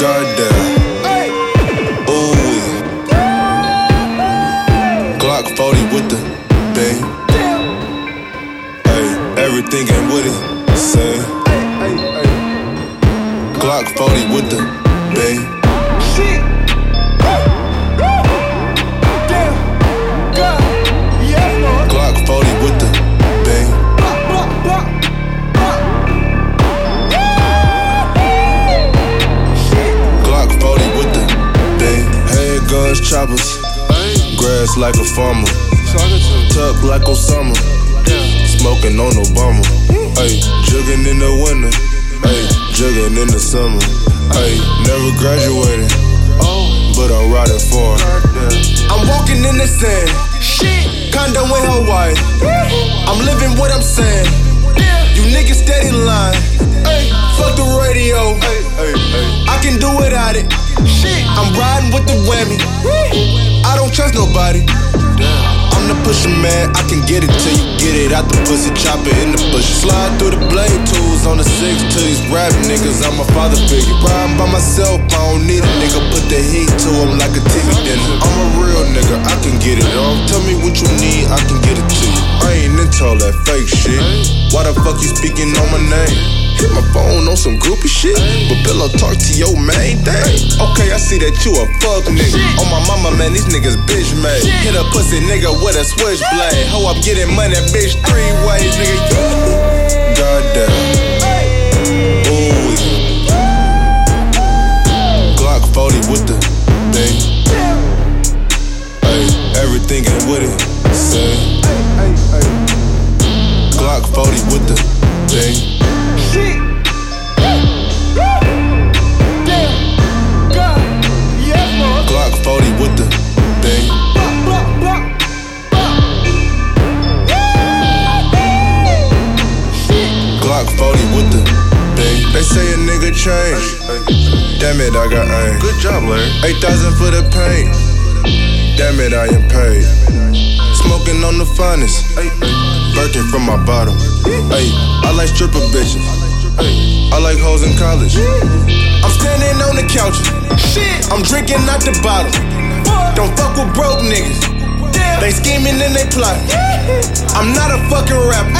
Goddamn. Ooh. Glock 40 with the bang. Hey, everything ain't with it. Same. Glock 40 with the bang. Glock 40 with choppers. Grass like a farmer. Tuck like Osama. Smoking on Obama. Ay, jugging in the winter. Ay, jugging in the summer. Ay, never graduated. But I'm riding far. I'm walking in the sand. Condo in Hawaii. I'm living what I'm saying. You niggas steady. Ay, fuck the radio. I can do without it. I'm riding with the whammy. I'm man, I can get it till you get it out the pussy, chopper in the bush. Slide through the blade tools on the six to these rap niggas. I'm a father figure. Riding by myself, I don't need a nigga. Put the heat to him like a TV dinner. I'm a real nigga, I can get it off. Tell me what you need, I can get it to you. I ain't into all that fake shit. Why the fuck you speaking on my name? Hit my phone on some groupie shit. But Pillow talk to your main thing. Okay, I see that you a fuck nigga. On my mama, man, these niggas bitch made. Hit a pussy nigga with a switchblade. Ho, I'm getting money, bitch, three ways, nigga. Goddamn. Say a nigga change. Damn it, I got aim. Good job, Larry. 8,000 for the paint. Damn it, I am paid. Smoking on the finest. Birkin from my bottom. Hey, I like stripper bitches. I like hoes in college. I'm standing on the couch. Shit, I'm drinking out the bottle. Don't fuck with broke niggas. They scheming and they plot. I'm not a fucking rapper.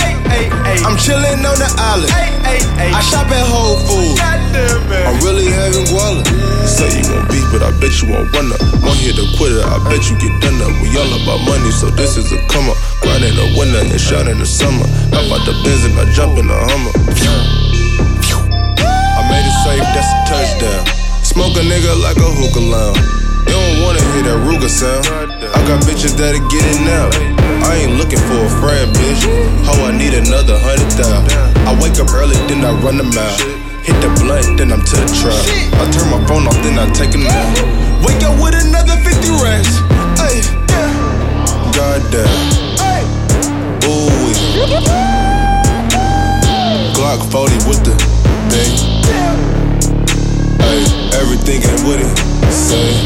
I'm chilling on the island. I shop at Whole Foods. I'm really having guala. Say you won't beef, but I bet you won't run up. I'm here to quit it, I bet you get done up. We all about money, so this is a come up. Grind in the winter and shot in the summer. How about the Benz and I jump in the Hummer? I made it safe, that's a touchdown. Smoke a nigga like a hookah lounge. You don't wanna hear that Ruger sound. I got bitches that'll get it now. I ain't looking for a friend, bitch. Ho, I need another hundred thousand. I wake up early, then I run a mile. Hit the blunt, then I'm to the trap. I turn my phone off, then I take a nap. Wake up with another 50 racks. Ay, goddamn. Ooh. Glock 40 with the thing. Ay, everything ain't with it. Same.